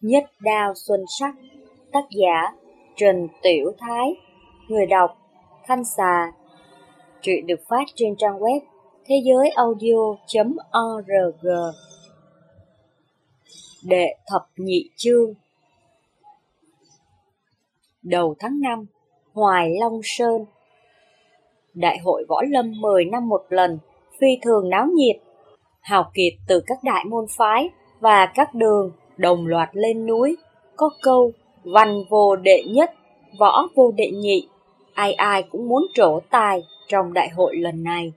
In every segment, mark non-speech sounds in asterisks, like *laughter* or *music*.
Nhất đao xuân sắc, Tác giả Trần Tiểu Thái, Người đọc Thanh Xà. Truyện được phát trên trang web thế giới audio.org Đệ thập nhị chương. Đầu tháng 5 Hoài Long Sơn. Đại hội Võ Lâm 10 năm một lần, Phi thường náo nhiệt. Hào kiệt từ các đại môn phái và các đường đồng loạt lên núi, có câu văn vô đệ nhất, võ vô đệ nhị, ai ai cũng muốn trổ tài trong đại hội lần này.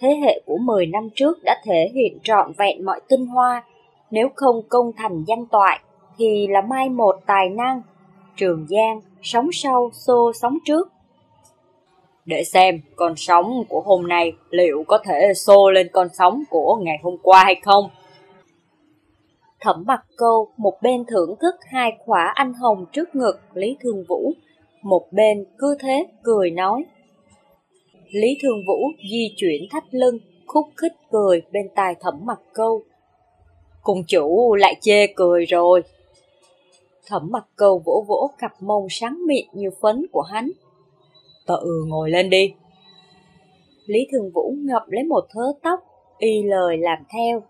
Thế hệ của 10 năm trước đã thể hiện trọn vẹn mọi tinh hoa, nếu không công thành danh toại thì là mai một tài năng. Trường Giang, sóng sau, xô sóng trước. Để xem con sóng của hôm nay liệu có thể xô lên con sóng của ngày hôm qua hay không. Thẩm mặt câu một bên thưởng thức hai khỏa anh hồng trước ngực Lý Thương Vũ, một bên cứ thế cười nói. Lý Thương Vũ di chuyển thắt lưng, khúc khích cười bên tai thẩm mặt câu. Cùng chủ lại chê cười rồi. Thẩm mặt câu vỗ vỗ cặp mông sáng mịn như phấn của hắn. Tự ừ ngồi lên đi. Lý Thường Vũ ngập lấy một thớ tóc, y lời làm theo.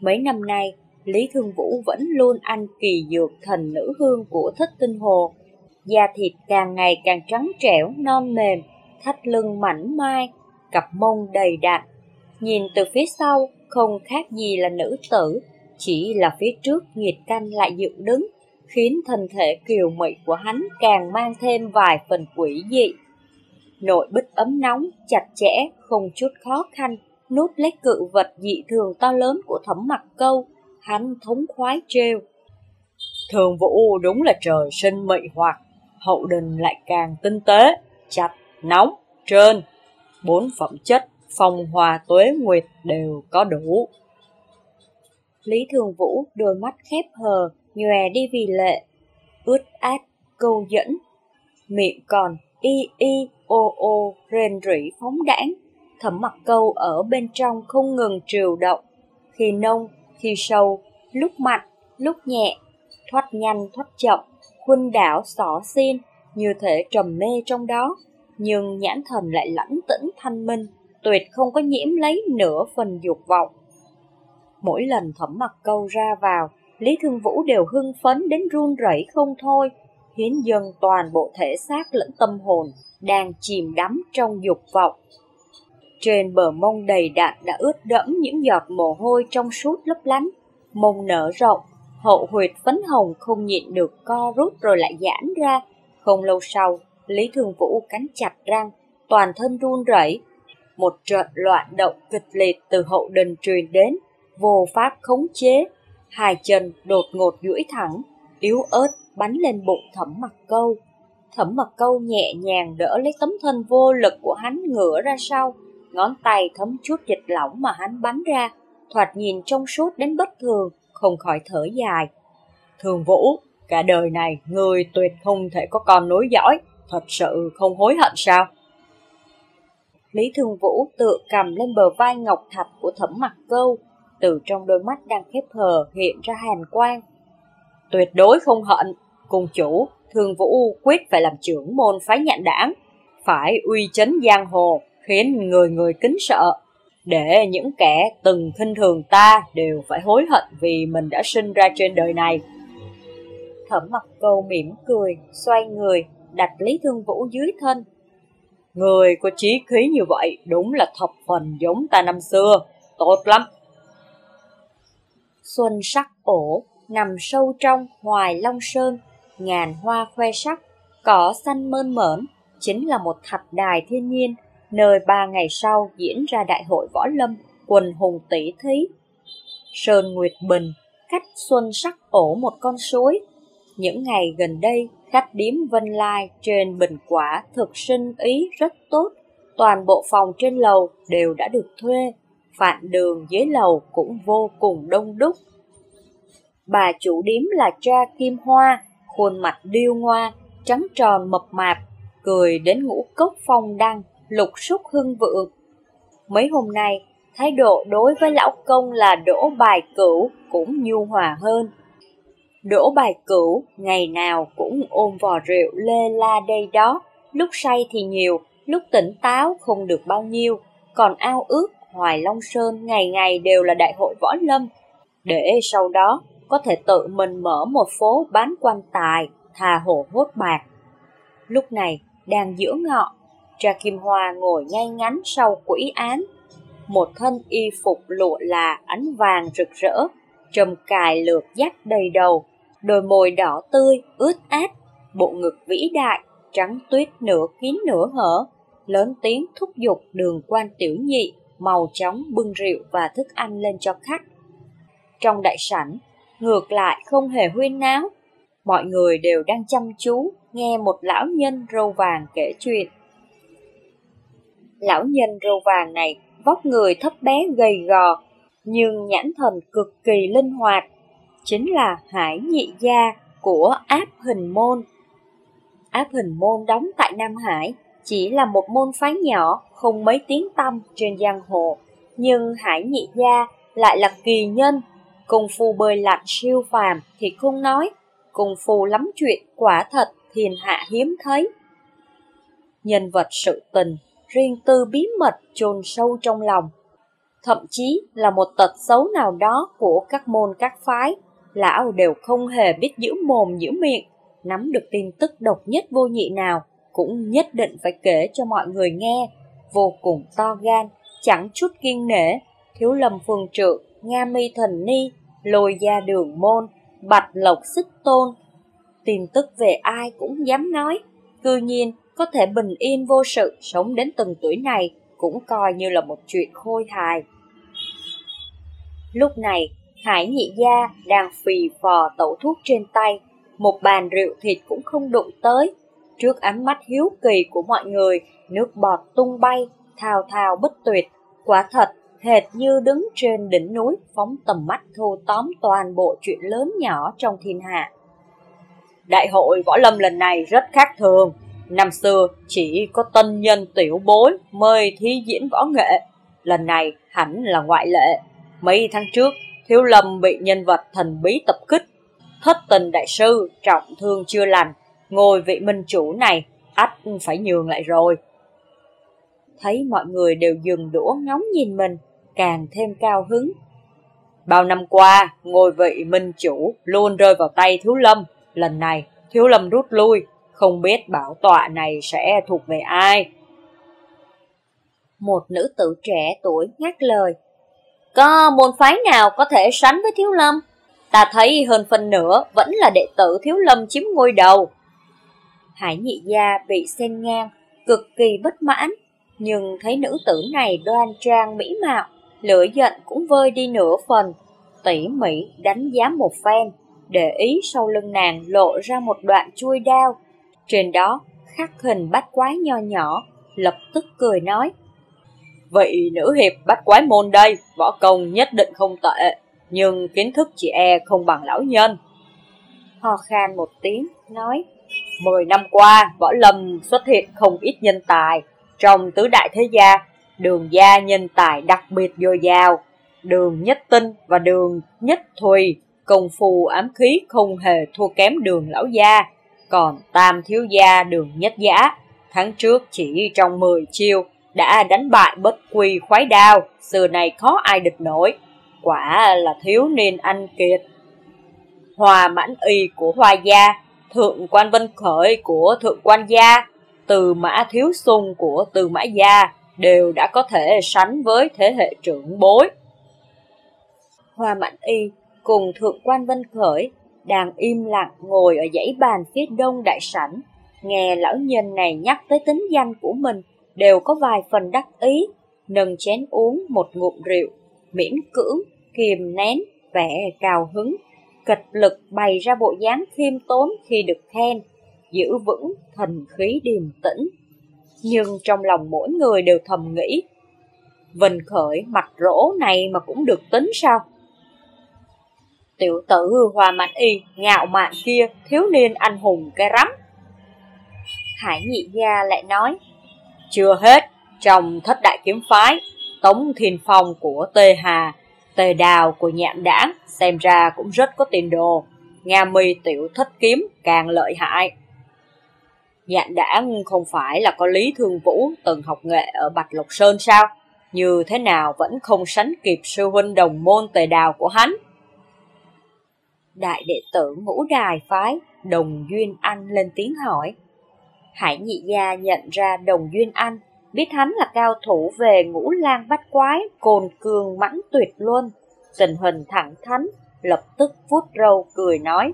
Mấy năm nay, Lý Thương Vũ vẫn luôn ăn kỳ dược thần nữ hương của thất tinh hồ. Da thịt càng ngày càng trắng trẻo, non mềm, thắt lưng mảnh mai, cặp mông đầy đặn. Nhìn từ phía sau, không khác gì là nữ tử, chỉ là phía trước nghiệt canh lại dựng đứng, khiến thân thể kiều mị của hắn càng mang thêm vài phần quỷ dị. Nội bích ấm nóng, chặt chẽ, không chút khó khăn, nút lấy cự vật dị thường to lớn của thẩm mặt câu, hắn thống khoái trêu. Thường vũ đúng là trời sinh mị hoặc, hậu đình lại càng tinh tế, chặt, nóng, trơn. Bốn phẩm chất, phong hòa tuế nguyệt đều có đủ. Lý Thường Vũ đôi mắt khép hờ, nhòe đi vì lệ, ướt át, câu dẫn, miệng còn y y ô ô rên rỉ phóng đãng thẩm mặt câu ở bên trong không ngừng triều động khi nông khi sâu, lúc mạnh lúc nhẹ, thoát nhanh, thoát chậm khuynh đảo, xỏ xin như thể trầm mê trong đó nhưng nhãn thần lại lãnh tĩnh thanh minh, tuyệt không có nhiễm lấy nửa phần dục vọng mỗi lần thẩm mặt câu ra vào, lý thương vũ đều hưng phấn đến run rẩy không thôi, hiến dâng toàn bộ thể xác lẫn tâm hồn, đang chìm đắm trong dục vọng. Trên bờ mông đầy đạn đã ướt đẫm những giọt mồ hôi trong suốt lấp lánh, mông nở rộng, hậu huyệt phấn hồng không nhịn được co rút rồi lại giãn ra. Không lâu sau, Lý Thường Vũ cắn chặt răng, toàn thân run rẩy. Một trận loạn động kịch liệt từ hậu đình truyền đến, vô pháp khống chế. Hai chân đột ngột duỗi thẳng, yếu ớt bắn lên bụng thẩm mặt câu. Thẩm mặt câu nhẹ nhàng đỡ lấy tấm thân vô lực của hắn ngửa ra sau, ngón tay thấm chút dịch lỏng mà hắn bắn ra, thoạt nhìn trong suốt đến bất thường, không khỏi thở dài. Thường Vũ, cả đời này người tuyệt không thể có con nối dõi, thật sự không hối hận sao? Lý Thường Vũ tự cầm lên bờ vai ngọc thạch của thẩm mặt câu, từ trong đôi mắt đang khép hờ hiện ra hàn quang. Tuyệt đối không hận, Cùng chủ, Thường Vũ quyết phải làm trưởng môn phái nhạn đảng, phải uy chấn giang hồ, khiến người người kính sợ, để những kẻ từng khinh thường ta đều phải hối hận vì mình đã sinh ra trên đời này. Thẩm mặt câu mỉm cười, xoay người, đặt Lý Thương Vũ dưới thân. Người có trí khí như vậy đúng là thập phần giống ta năm xưa, tốt lắm. Xuân sắc ổ, nằm sâu trong hoài Long Sơn, ngàn hoa khoe sắc, cỏ xanh mơn mởn, chính là một thạch đài thiên nhiên, nơi ba ngày sau diễn ra đại hội võ lâm, quần hùng tỷ thí. Sơn Nguyệt Bình, cách xuân sắc ổ một con suối. Những ngày gần đây, khách điếm Vân Lai trên Bình Quả thực sinh ý rất tốt. Toàn bộ phòng trên lầu đều đã được thuê, phạm đường dưới lầu cũng vô cùng đông đúc. Bà chủ điếm là cha Kim Hoa, khuôn mặt điêu ngoa, trắng tròn mập mạp, cười đến ngũ cốc phong đăng, lục xúc hưng vượng. Mấy hôm nay, thái độ đối với lão công là đỗ bài cửu cũng nhu hòa hơn. Đỗ bài cửu ngày nào cũng ôm vò rượu lê la đây đó, lúc say thì nhiều, lúc tỉnh táo không được bao nhiêu, còn ao ước Hoài Long Sơn ngày ngày đều là đại hội võ lâm, để sau đó có thể tự mình mở một phố bán quan tài, thà hổ hốt bạc. Lúc này, đang giữa ngọ, cha Kim Hoa ngồi ngay ngắn sau quỹ án. Một thân y phục lụa là ánh vàng rực rỡ, trầm cài lược dắt đầy đầu, đôi môi đỏ tươi, ướt át, bộ ngực vĩ đại, trắng tuyết nửa kín nửa hở, lớn tiếng thúc giục đường quan tiểu nhị, màu chóng bưng rượu và thức ăn lên cho khách. Trong đại sảnh, ngược lại không hề huyên náo, mọi người đều đang chăm chú nghe một lão nhân râu vàng kể chuyện. Lão nhân râu vàng này vóc người thấp bé gầy gò, nhưng nhãn thần cực kỳ linh hoạt, chính là Hải Nhị Gia của Áp Hình Môn. Áp Hình Môn đóng tại Nam Hải, chỉ là một môn phái nhỏ, không mấy tiếng tăm trên giang hồ, nhưng Hải Nhị Gia lại là kỳ nhân, công phu bơi lặn siêu phàm thì không nói, công phu lắm chuyện quả thật thiên hạ hiếm thấy. Nhân vật sự tình, riêng tư bí mật chôn sâu trong lòng, thậm chí là một tật xấu nào đó của các môn các phái, lão đều không hề biết giữ mồm giữ miệng, nắm được tin tức độc nhất vô nhị nào, cũng nhất định phải kể cho mọi người nghe, vô cùng to gan, chẳng chút kiên nể, thiếu lâm phương trượng, nga mi thần ni, lôi gia đường môn, bạch lộc xích tôn. Tin tức về ai cũng dám nói, cư nhiên có thể bình yên vô sự sống đến từng tuổi này cũng coi như là một chuyện khôi hài. Lúc này, Hải nhị gia đang phì phò tẩu thuốc trên tay, một bàn rượu thịt cũng không đụng tới. Trước ánh mắt hiếu kỳ của mọi người, nước bọt tung bay, thao thao bất tuyệt, quả thật hệt như đứng trên đỉnh núi phóng tầm mắt thu tóm toàn bộ chuyện lớn nhỏ trong thiên hạ. Đại hội võ lâm lần này rất khác thường. Năm xưa chỉ có tân nhân tiểu bối mời thi diễn võ nghệ. Lần này hẳn là ngoại lệ. Mấy tháng trước, Thiếu Lâm bị nhân vật thần bí tập kích. Thất tình đại sư, trọng thương chưa lành. Ngồi vị minh chủ này, ắt phải nhường lại rồi. Thấy mọi người đều dừng đũa ngóng nhìn mình, càng thêm cao hứng. Bao năm qua, ngôi vị minh chủ luôn rơi vào tay Thiếu Lâm. Lần này, Thiếu Lâm rút lui, không biết bảo tọa này sẽ thuộc về ai. Một nữ tử trẻ tuổi ngắt lời. Có môn phái nào có thể sánh với Thiếu Lâm? Ta thấy hơn phần nữa vẫn là đệ tử Thiếu Lâm chiếm ngôi đầu. Hải nhị gia bị xen ngang, cực kỳ bất mãn, nhưng thấy nữ tử này đoan trang mỹ mạo, lửa giận cũng vơi đi nửa phần, tỉ mỉ đánh giá một phen, để ý sau lưng nàng lộ ra một đoạn chui đao. Trên đó khắc hình bách quái nho nhỏ, lập tức cười nói. Vậy nữ hiệp bách quái môn đây, võ công nhất định không tệ, nhưng kiến thức chị e không bằng lão nhân. Ho khan một tiếng, nói. Mười năm qua, võ lâm xuất hiện không ít nhân tài. Trong tứ đại thế gia, đường gia nhân tài đặc biệt dồi dào. Đường nhất tinh và đường nhất thùy, công phu ám khí không hề thua kém đường lão gia. Còn tam thiếu gia đường nhất giả, tháng trước chỉ trong 10 chiêu đã đánh bại bất quy khoái đao, xưa này khó ai địch nổi. Quả là thiếu niên anh kiệt. Hòa mãn y của Hoa gia Thượng quan Vân Khởi của Thượng quan gia, từ mã thiếu sung của từ mã gia đều đã có thể sánh với thế hệ trưởng bối. Hoa Mãn Y cùng Thượng quan Vân Khởi đang im lặng ngồi ở dãy bàn phía đông đại sảnh, nghe lão nhân này nhắc tới tính danh của mình đều có vài phần đắc ý, nâng chén uống một ngụm rượu, miễn cưỡng, kiềm nén, vẻ cao hứng kịch lực bày ra bộ dáng khiêm tốn khi được khen, giữ vững thần khí điềm tĩnh. Nhưng trong lòng mỗi người đều thầm nghĩ, Vinh khởi mặt rỗ này mà cũng được tính sao? Tiểu tử hòa mạnh y, ngạo mạn kia, thiếu niên anh hùng cái rắm. Hải nhị gia lại nói, chưa hết, trong thất đại kiếm phái, tống thiên phong của Tê Hà Tề đào của nhạn đảng xem ra cũng rất có tiền đồ. Nga mi tiểu thất kiếm càng lợi hại. Nhạn đảng không phải là có Lý Thương Vũ từng học nghệ ở Bạch Lộc Sơn sao? Như thế nào vẫn không sánh kịp sư huynh đồng môn tề đào của hắn. Đại đệ tử ngũ đài phái, đồng duyên anh lên tiếng hỏi. Hải nhị gia nhận ra đồng duyên anh, biết hắn là cao thủ về ngũ lang bách quái, cồn cường mãnh tuyệt luôn. Tình hình thẳng thắn, lập tức vuốt râu cười nói.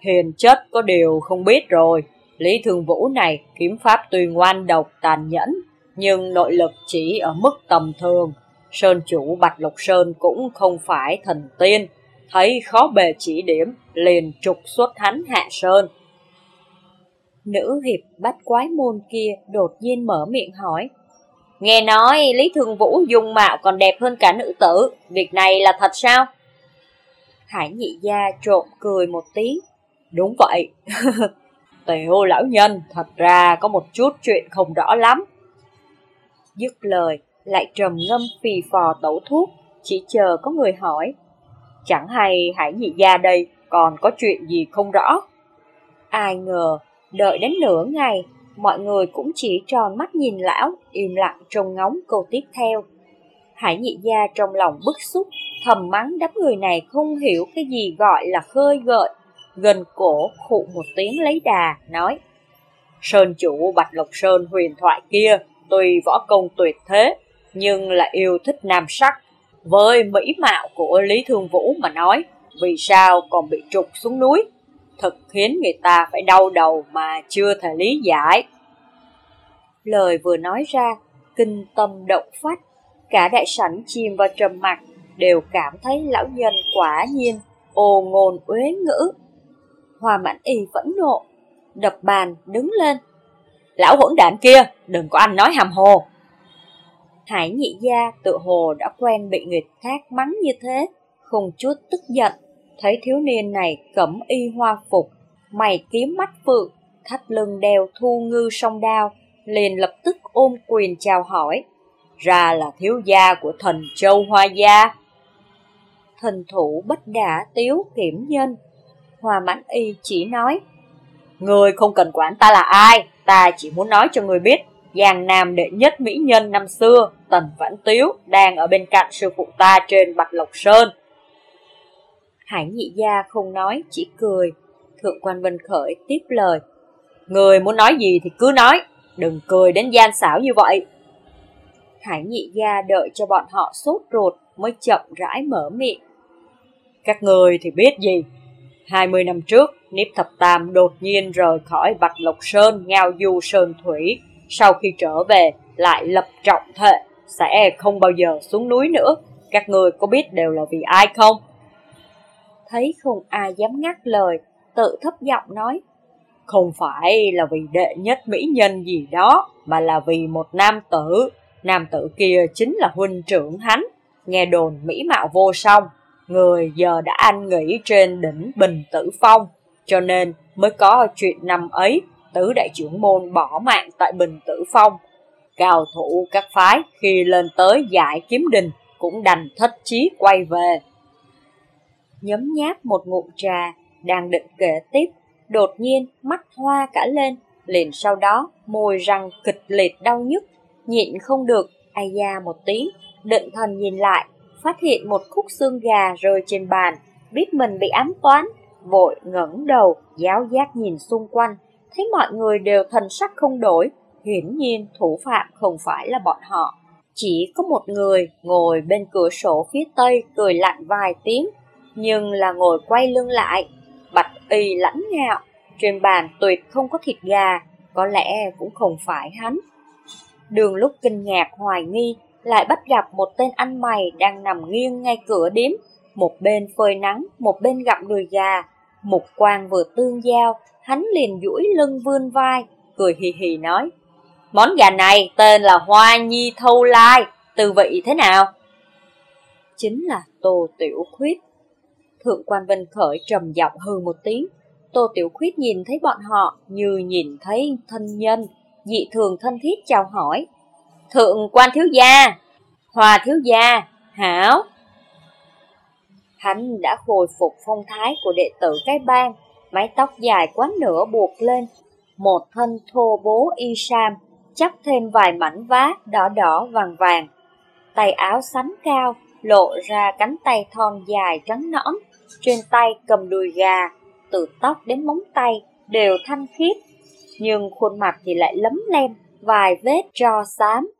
Hiền chất có điều không biết rồi, Lý Thường Vũ này kiếm pháp tuy ngoan độc tàn nhẫn, nhưng nội lực chỉ ở mức tầm thường. Sơn chủ Bạch Lộc Sơn cũng không phải thần tiên, thấy khó bề chỉ điểm, liền trục xuất hắn hạ sơn. Nữ hiệp bắt quái môn kia đột nhiên mở miệng hỏi. Nghe nói Lý Thường Vũ dùng mạo còn đẹp hơn cả nữ tử, việc này là thật sao? Hải nhị gia trộm cười một tiếng. Đúng vậy. *laughs* Tiểu lão nhân thật ra có một chút chuyện không rõ lắm. Dứt lời, lại trầm ngâm phì phò tẩu thuốc, chỉ chờ có người hỏi. Chẳng hay hải nhị gia đây còn có chuyện gì không rõ. Ai ngờ, đợi đến nửa ngày, mọi người cũng chỉ tròn mắt nhìn lão, im lặng trông ngóng câu tiếp theo. Hải nhị gia trong lòng bức xúc, thầm mắng đám người này không hiểu cái gì gọi là khơi gợi, gần cổ khụ một tiếng lấy đà, nói Sơn chủ Bạch Lộc Sơn huyền thoại kia, tuy võ công tuyệt thế, nhưng là yêu thích nam sắc. Với mỹ mạo của Lý Thương Vũ mà nói, vì sao còn bị trục xuống núi? Thật khiến người ta phải đau đầu mà chưa thể lý giải. Lời vừa nói ra, kinh tâm động phách, cả đại sảnh chìm vào trầm mặc, đều cảm thấy lão nhân quả nhiên, ồ ngôn uế ngữ. Hoa mãn y phẫn nộ, đập bàn đứng lên. Lão hỗn đạn kia, đừng có anh nói hàm hồ. Hải nhị gia tự hồ đã quen bị người khác mắng như thế, không chút tức giận. Thấy thiếu niên này cẩm y hoa phục, mày kiếm mắt phượng, thắt lưng đeo thu ngư song đao, liền lập tức ôm quyền chào hỏi. Ra là thiếu gia của thần châu hoa gia. Thần thủ bất đả tiếu kiểm nhân, Hoa mãn y chỉ nói, Người không cần quản ta là ai, ta chỉ muốn nói cho người biết, Giang Nam đệ nhất mỹ nhân năm xưa, Tần Vãn Tiếu, đang ở bên cạnh sư phụ ta trên Bạch Lộc Sơn. Hải nhị gia không nói, chỉ cười. Thượng quan Vân Khởi tiếp lời. Người muốn nói gì thì cứ nói, đừng cười đến gian xảo như vậy. Hải nhị gia đợi cho bọn họ sốt ruột mới chậm rãi mở miệng. Các người thì biết gì, 20 năm trước, Niếp Thập Tam đột nhiên rời khỏi Bạch Lộc Sơn, ngao du Sơn Thủy. Sau khi trở về, lại lập trọng thệ, sẽ không bao giờ xuống núi nữa. Các người có biết đều là vì ai không? Thấy không ai dám ngắt lời, tự thấp giọng nói. Không phải là vì đệ nhất mỹ nhân gì đó, mà là vì một nam tử. Nam tử kia chính là huynh trưởng hắn, nghe đồn mỹ mạo vô song, Người giờ đã an nghỉ trên đỉnh Bình Tử Phong, cho nên mới có chuyện năm ấy tứ đại trưởng môn bỏ mạng tại Bình Tử Phong. Cao thủ các phái khi lên tới giải kiếm đình cũng đành thất chí quay về. Nhấm nháp một ngụm trà, đang định kể tiếp, đột nhiên mắt hoa cả lên, liền sau đó môi răng kịch liệt đau nhức, nhịn không được, ai da một tiếng, định thần nhìn lại, phát hiện một khúc xương gà rơi trên bàn, biết mình bị ám toán, vội ngẩng đầu, giáo giác nhìn xung quanh, thấy mọi người đều thần sắc không đổi, hiển nhiên thủ phạm không phải là bọn họ. Chỉ có một người ngồi bên cửa sổ phía tây cười lạnh vài tiếng, nhưng là ngồi quay lưng lại, bạch y lãnh ngạo, trên bàn tuyệt không có thịt gà, có lẽ cũng không phải hắn. Đường lúc kinh ngạc hoài nghi, lại bắt gặp một tên anh mày đang nằm nghiêng ngay cửa điếm, một bên phơi nắng, một bên gặm đùi gà. Mục quang vừa tương giao, hắn liền duỗi lưng vươn vai, cười hì hì nói. Món gà này tên là Hoa Nhi Thâu Lai, từ vị thế nào? Chính là Tô Tiểu Khuyết. Thượng quan Vân Khởi trầm giọng hư một tiếng. Tô Tiểu Khuyết nhìn thấy bọn họ như nhìn thấy thân nhân, dị thường thân thiết chào hỏi, Thượng quan thiếu gia, hòa thiếu gia, hảo. Hắn đã hồi phục phong thái của đệ tử cái bang, mái tóc dài quá nửa buộc lên, một thân thô bố y sam, chắp thêm vài mảnh vá đỏ đỏ vàng vàng. Tay áo sánh cao, lộ ra cánh tay thon dài trắng nõn, trên tay cầm đùi gà, từ tóc đến móng tay đều thanh khiết, nhưng khuôn mặt thì lại lấm lem, vài vết tro xám.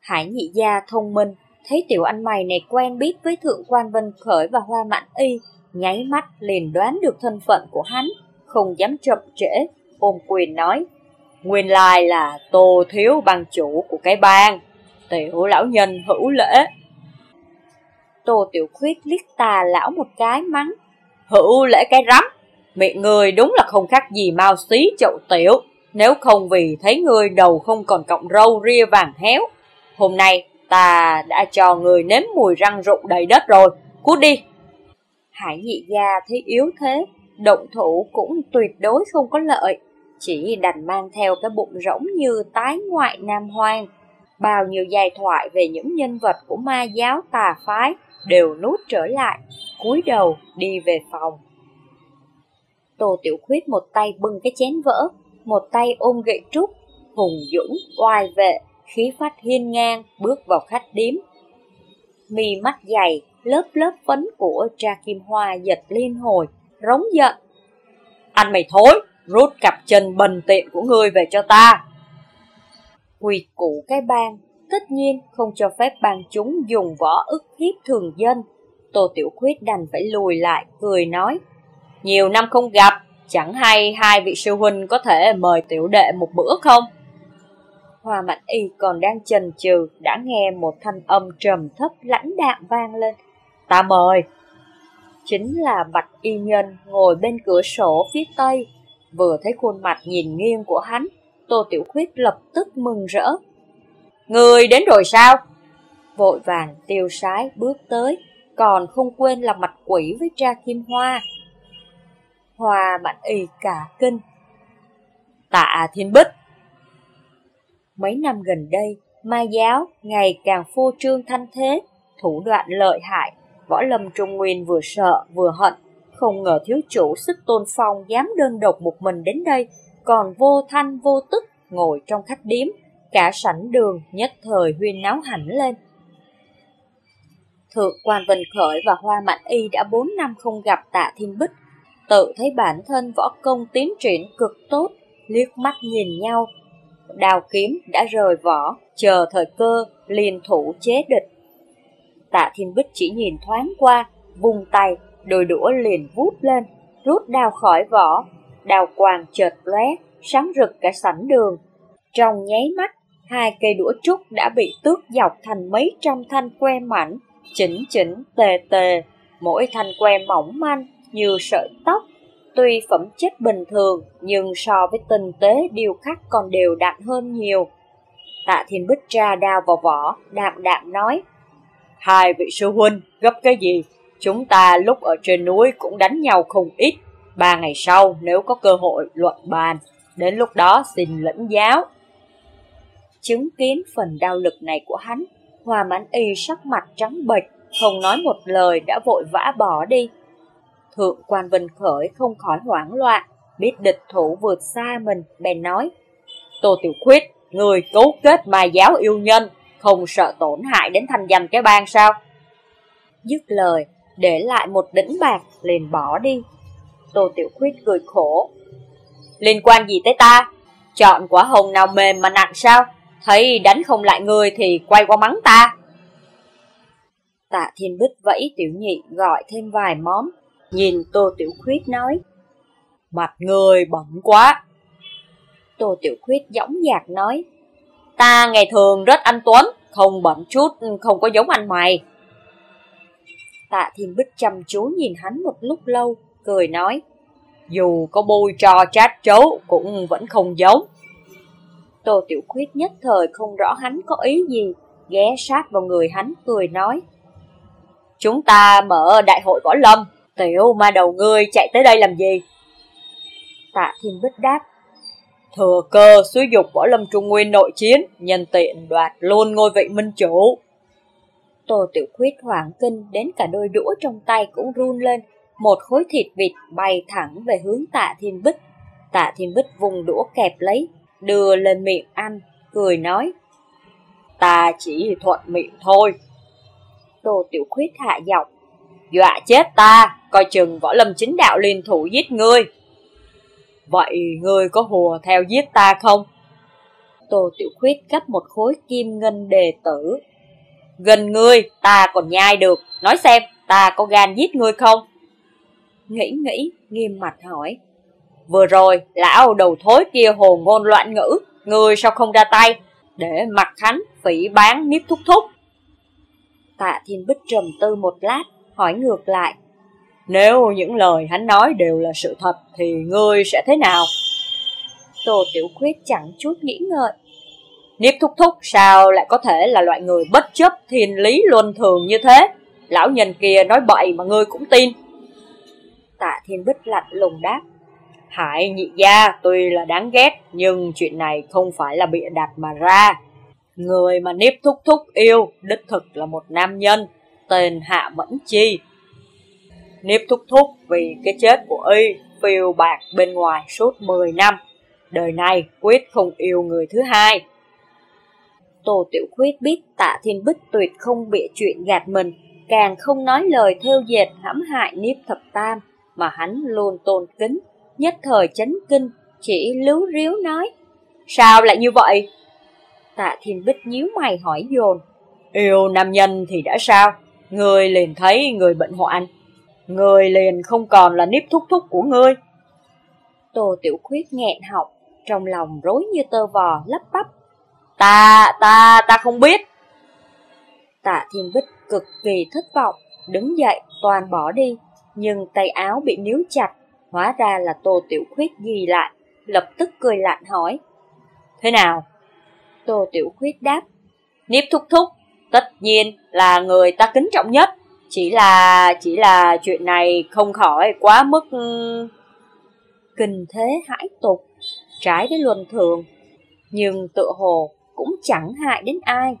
Hải nhị gia thông minh, thấy tiểu anh mày này quen biết với thượng quan Vân Khởi và Hoa Mãn Y, nháy mắt liền đoán được thân phận của hắn, không dám chậm trễ, ôm quyền nói. Nguyên lai là tô thiếu bang chủ của cái bang, tiểu lão nhân hữu lễ. Tô tiểu khuyết liếc tà lão một cái mắng, hữu lễ cái rắm, miệng người đúng là không khác gì mau xí chậu tiểu, nếu không vì thấy người đầu không còn cọng râu ria vàng héo. Hôm nay ta đã cho người nếm mùi răng rụng đầy đất rồi, cút đi. Hải nhị gia thấy yếu thế, động thủ cũng tuyệt đối không có lợi, chỉ đành mang theo cái bụng rỗng như tái ngoại nam hoang. Bao nhiêu giai thoại về những nhân vật của ma giáo tà phái đều nút trở lại, cúi đầu đi về phòng. Tô Tiểu Khuyết một tay bưng cái chén vỡ, một tay ôm gậy trúc, hùng dũng, oai vệ, khí phách hiên ngang, bước vào khách điếm. Mi mắt dày, lớp lớp phấn của Tra Kim Hoa giật liên hồi, rống giận. Anh mày thối, rút cặp chân bần tiện của ngươi về cho ta. Quỳ cụ cái bang, tất nhiên không cho phép bang chúng dùng võ ức hiếp thường dân. Tô Tiểu Khuyết đành phải lùi lại, cười nói. Nhiều năm không gặp, chẳng hay hai vị sư huynh có thể mời tiểu đệ một bữa không? Hoa Mạnh Y còn đang chần chừ đã nghe một thanh âm trầm thấp lãnh đạm vang lên. Ta mời! Chính là Bạch Y Nhân ngồi bên cửa sổ phía tây, vừa thấy khuôn mặt nhìn nghiêng của hắn, Tô Tiểu Khuyết lập tức mừng rỡ. Người đến rồi sao? Vội vàng tiêu sái bước tới, còn không quên là mặt quỷ với cha Kim Hoa. Hoa Mạnh Y cả kinh. Tạ Thiên Bích Mấy năm gần đây, ma giáo ngày càng phô trương thanh thế, thủ đoạn lợi hại, võ lâm trung nguyên vừa sợ vừa hận, không ngờ thiếu chủ sức tôn phong dám đơn độc một mình đến đây, còn vô thanh vô tức ngồi trong khách điếm, cả sảnh đường nhất thời huyên náo hẳn lên. Thượng quan Vân Khởi và Hoa Mạnh Y đã 4 năm không gặp tạ thiên bích, tự thấy bản thân võ công tiến triển cực tốt, liếc mắt nhìn nhau, đào kiếm đã rời vỏ, chờ thời cơ, liền thủ chế địch. Tạ Thiên Bích chỉ nhìn thoáng qua, vung tay, đôi đũa liền vút lên, rút đao khỏi vỏ, đào quàng chợt lóe, sáng rực cả sảnh đường. Trong nháy mắt, hai cây đũa trúc đã bị tước dọc thành mấy trăm thanh que mảnh, chỉnh chỉnh tề tề, mỗi thanh que mỏng manh như sợi tóc Tuy phẩm chất bình thường, nhưng so với tinh tế điều khắc còn đều đặn hơn nhiều. Tạ Thiên Bích ra đao vào vỏ, đạm đạm nói. Hai vị sư huynh, gấp cái gì? Chúng ta lúc ở trên núi cũng đánh nhau không ít. Ba ngày sau, nếu có cơ hội luận bàn, đến lúc đó xin lẫn giáo. Chứng kiến phần đau lực này của hắn, Hòa Mãn Y sắc mặt trắng bệch, không nói một lời đã vội vã bỏ đi. Thượng quan Vinh Khởi không khỏi hoảng loạn, biết địch thủ vượt xa mình, bèn nói. Tô Tiểu Khuyết, người cấu kết ma giáo yêu nhân, không sợ tổn hại đến thành danh cái bang sao? Dứt lời, để lại một đỉnh bạc, liền bỏ đi. Tô Tiểu Khuyết cười khổ. Liên quan gì tới ta? Chọn quả hồng nào mềm mà nặng sao? Thấy đánh không lại người thì quay qua mắng ta. Tạ Thiên Bích vẫy tiểu nhị gọi thêm vài món, Nhìn Tô Tiểu Khuyết nói, Mặt người bẩn quá. Tô Tiểu Khuyết dõng dạc nói, Ta ngày thường rất anh Tuấn, không bẩn chút, không có giống anh mày. Tạ Thiên Bích chăm chú nhìn hắn một lúc lâu, cười nói, Dù có bôi trò chát chấu cũng vẫn không giống. Tô Tiểu Khuyết nhất thời không rõ hắn có ý gì, ghé sát vào người hắn cười nói, Chúng ta mở đại hội võ lâm, Tiểu ma đầu ngươi chạy tới đây làm gì? Tạ Thiên Bích đáp. Thừa cơ xúi dụng võ lâm trung nguyên nội chiến, nhân tiện đoạt luôn ngôi vị minh chủ. Tô Tiểu Khuyết hoảng kinh đến cả đôi đũa trong tay cũng run lên, một khối thịt vịt bay thẳng về hướng tạ thiên bích. Tạ thiên bích vùng đũa kẹp lấy, đưa lên miệng ăn, cười nói. Ta chỉ thuận miệng thôi. Tô Tiểu Khuyết hạ giọng, dọa chết ta, coi chừng võ lâm chính đạo liên thủ giết ngươi. Vậy ngươi có hùa theo giết ta không? Tô Tiểu Khuyết gấp một khối kim ngân đề tử. Gần ngươi, ta còn nhai được, nói xem, ta có gan giết ngươi không? Nghĩ nghĩ, nghiêm mặt hỏi. Vừa rồi, lão đầu thối kia hồ ngôn loạn ngữ, ngươi sao không ra tay, để mặt hắn phỉ bán nếp thúc thúc. Tạ Thiên Bích trầm tư một lát, hỏi ngược lại. Nếu những lời hắn nói đều là sự thật thì ngươi sẽ thế nào? Tô Tiểu Khuyết chẳng chút nghĩ ngợi. Niếp thúc thúc sao lại có thể là loại người bất chấp thiên lý luân thường như thế? Lão nhân kia nói bậy mà ngươi cũng tin. Tạ Thiên Bích lạnh lùng đáp. Hải nhị gia tuy là đáng ghét nhưng chuyện này không phải là bịa đặt mà ra. Người mà Niếp thúc thúc yêu đích thực là một nam nhân tên Hạ Mẫn Chi. Niếp thúc thúc vì cái chết của y phiêu bạc bên ngoài suốt 10 năm. Đời này quyết không yêu người thứ hai. Tô Tiểu Khuyết biết tạ thiên bích tuyệt không bịa chuyện gạt mình, càng không nói lời theo dệt hãm hại Niếp Thập Tam, mà hắn luôn tôn kính, nhất thời chấn kinh, chỉ lú ríu nói. Sao lại như vậy? Tạ thiên bích nhíu mày hỏi dồn. Yêu nam nhân thì đã sao? Người liền thấy người bệnh hoạn. Người liền không còn là nếp thúc thúc của ngươi. Tô Tiểu Khuyết nghẹn họng, trong lòng rối như tơ vò lấp bắp. Ta, ta, ta không biết. Tạ Thiên Bích cực kỳ thất vọng, đứng dậy toàn bỏ đi, nhưng tay áo bị níu chặt, hóa ra là Tô Tiểu Khuyết ghi lại, lập tức cười lạnh hỏi. Thế nào? Tô Tiểu Khuyết đáp. Niếp thúc thúc, tất nhiên là người ta kính trọng nhất, chỉ là, chỉ là chuyện này không khỏi quá mức... Ừ, kinh thế hãi tục, trái với luân thường, nhưng tự hồ cũng chẳng hại đến ai.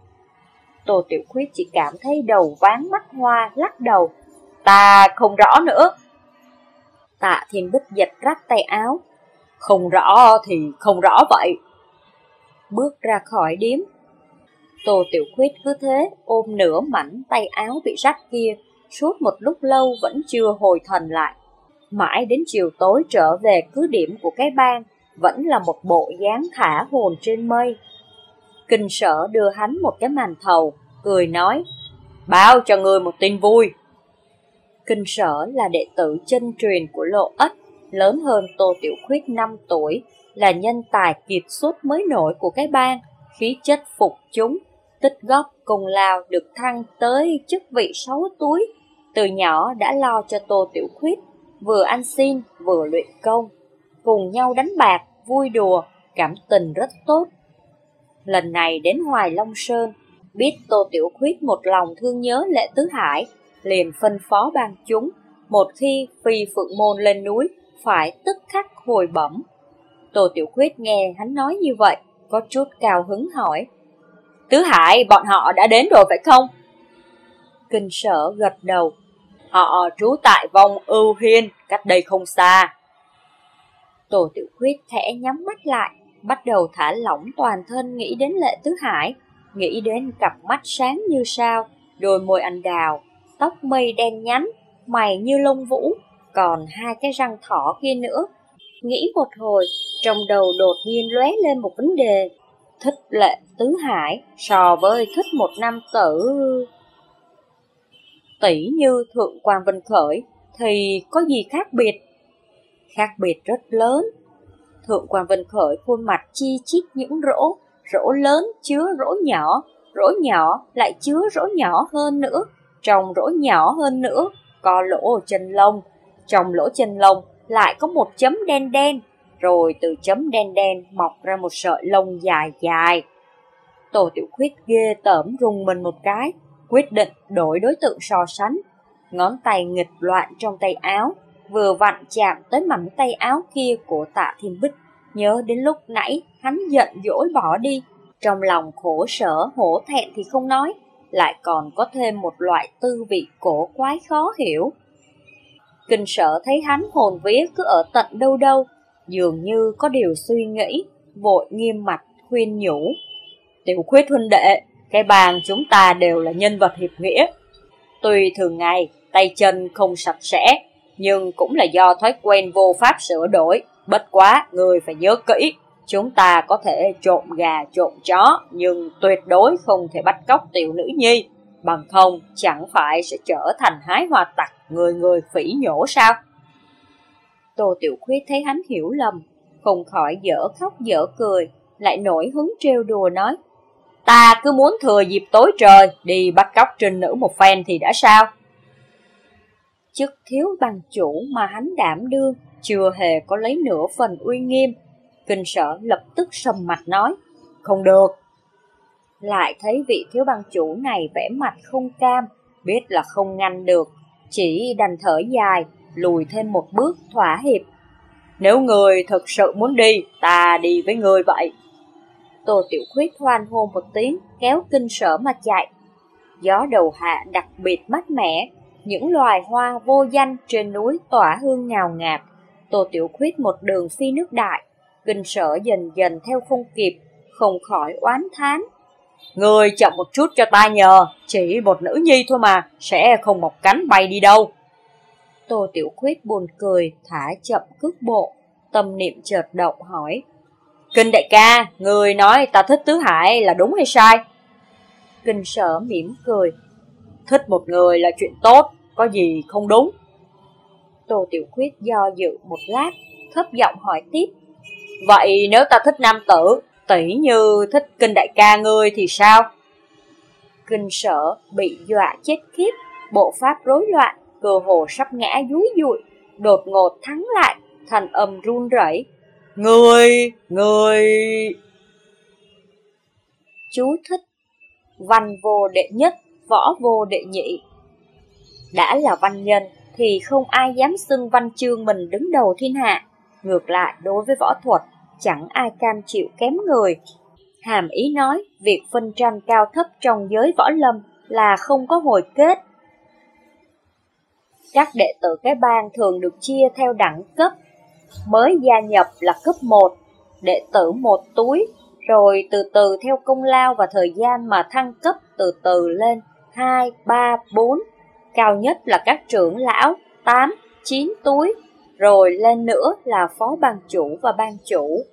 Tô Tiểu Khuyết chỉ cảm thấy đầu ván mắt hoa, lắc đầu. Ta không rõ nữa. Tạ Thiên Bích giật rách tay áo. Không rõ thì không rõ vậy. Bước ra khỏi điếm. Tô Tiểu Khuyết cứ thế ôm nửa mảnh tay áo bị rách kia, suốt một lúc lâu vẫn chưa hồi thần lại. Mãi đến chiều tối trở về cứ điểm của cái bang, vẫn là một bộ dáng thả hồn trên mây. Kinh sở đưa hắn một cái màn thầu, cười nói, báo cho người một tin vui. Kinh sở là đệ tử chân truyền của Lộ Ất, lớn hơn Tô Tiểu Khuyết 5 tuổi, là nhân tài kiệt xuất mới nổi của cái bang, khí chất phục chúng, tích góp công lao được thăng tới chức vị sáu túi, từ nhỏ đã lo cho Tô Tiểu Khuyết, vừa ăn xin vừa luyện công, cùng nhau đánh bạc, vui đùa, cảm tình rất tốt. Lần này đến Hoài Long Sơn, biết Tô Tiểu Khuyết một lòng thương nhớ Lệ Tứ Hải, liền phân phó ban chúng, một khi phi phượng môn lên núi, phải tức khắc hồi bẩm. Tô Tiểu Khuyết nghe hắn nói như vậy, có chút cao hứng hỏi. Tứ Hải, bọn họ đã đến rồi phải không? Kinh sở gật đầu. Họ trú tại vòng ưu hiên, cách đây không xa. tổ Tiểu Khuyết khẽ nhắm mắt lại, bắt đầu thả lỏng toàn thân nghĩ đến lệ tứ hải, nghĩ đến cặp mắt sáng như sao, đôi môi anh đào, tóc mây đen nhánh, mày như lông vũ, còn hai cái răng thỏ kia nữa. Nghĩ một hồi, trong đầu đột nhiên lóe lên một vấn đề. Thích lệ tứ hải so với thích một nam tử... Tỷ như Thượng quan Vân Khởi thì có gì khác biệt? Khác biệt rất lớn. Thượng quan Vân Khởi khuôn mặt chi chít những rỗ, rỗ lớn chứa rỗ nhỏ, rỗ nhỏ lại chứa rỗ nhỏ hơn nữa, trong rỗ nhỏ hơn nữa, có lỗ chân lông, trong lỗ chân lông lại có một chấm đen đen, rồi từ chấm đen đen mọc ra một sợi lông dài dài. Tổ tiểu khuyết ghê tởm rùng mình một cái, quyết định đổi đối tượng so sánh. Ngón tay nghịch loạn trong tay áo, vừa vặn chạm tới mảnh tay áo kia của tạ thiên bích. Nhớ đến lúc nãy hắn giận dỗi bỏ đi, trong lòng khổ sở hổ thẹn thì không nói, lại còn có thêm một loại tư vị cổ quái khó hiểu. Kinh sợ thấy hắn hồn vía cứ ở tận đâu đâu, dường như có điều suy nghĩ, vội nghiêm mặt khuyên nhủ. Tiểu khuyết huynh đệ, cái bàn chúng ta đều là nhân vật hiệp nghĩa. Tuy thường ngày tay chân không sạch sẽ, nhưng cũng là do thói quen vô pháp sửa đổi. Bất quá, người phải nhớ kỹ, chúng ta có thể trộm gà trộm chó, nhưng tuyệt đối không thể bắt cóc tiểu nữ nhi. Bằng không, chẳng phải sẽ trở thành hái hoa tặc, người người phỉ nhổ sao? Tô Tiểu Khuyết thấy hắn hiểu lầm, không khỏi dở khóc dở cười, lại nổi hứng trêu đùa nói. Ta cứ muốn thừa dịp tối trời, đi bắt cóc trinh nữ một phen thì đã sao? Chức thiếu bằng chủ mà hắn đảm đương, chưa hề có lấy nửa phần uy nghiêm. Kinh sở lập tức sầm mặt nói, không được. Lại thấy vị thiếu bang chủ này vẻ mặt không cam, biết là không ngăn được, chỉ đành thở dài, lùi thêm một bước thỏa hiệp. Nếu người thực sự muốn đi, ta đi với người vậy. Tô Tiểu Khuyết hoan hô một tiếng, kéo kinh sở mà chạy. Gió đầu hạ đặc biệt mát mẻ, những loài hoa vô danh trên núi tỏa hương ngào ngạt. Tô Tiểu Khuyết một đường phi nước đại, kinh sở dần dần theo không kịp, không khỏi oán thán. Người chậm một chút cho ta nhờ, chỉ một nữ nhi thôi mà, sẽ không mọc cánh bay đi đâu. Tô Tiểu Khuyết buồn cười, thả chậm cước bộ, tâm niệm chợt động hỏi. Kinh đại ca, người nói ta thích Tứ Hải là đúng hay sai? Kinh sở mỉm cười. Thích một người là chuyện tốt, có gì không đúng? Tô Tiểu Khuyết do dự một lát, thấp giọng hỏi tiếp. Vậy nếu ta thích nam tử, tỷ như thích kinh đại ca ngươi thì sao? Kinh sở bị dọa chết khiếp, bộ pháp rối loạn, cơ hồ sắp ngã dúi dụi, đột ngột thắng lại, thành âm run rẩy. Người, người... Chú thích Văn vô đệ nhất, võ vô đệ nhị Đã là văn nhân thì không ai dám xưng văn chương mình đứng đầu thiên hạ Ngược lại đối với võ thuật chẳng ai cam chịu kém người Hàm ý nói việc phân tranh cao thấp trong giới võ lâm là không có hồi kết các đệ tử cái bang thường được chia theo đẳng cấp. Mới gia nhập là cấp 1, đệ tử một túi, rồi từ từ theo công lao và thời gian mà thăng cấp từ từ lên 2, 3, 4. Cao nhất là các trưởng lão 8, 9 túi, rồi lên nữa là phó ban chủ và ban chủ.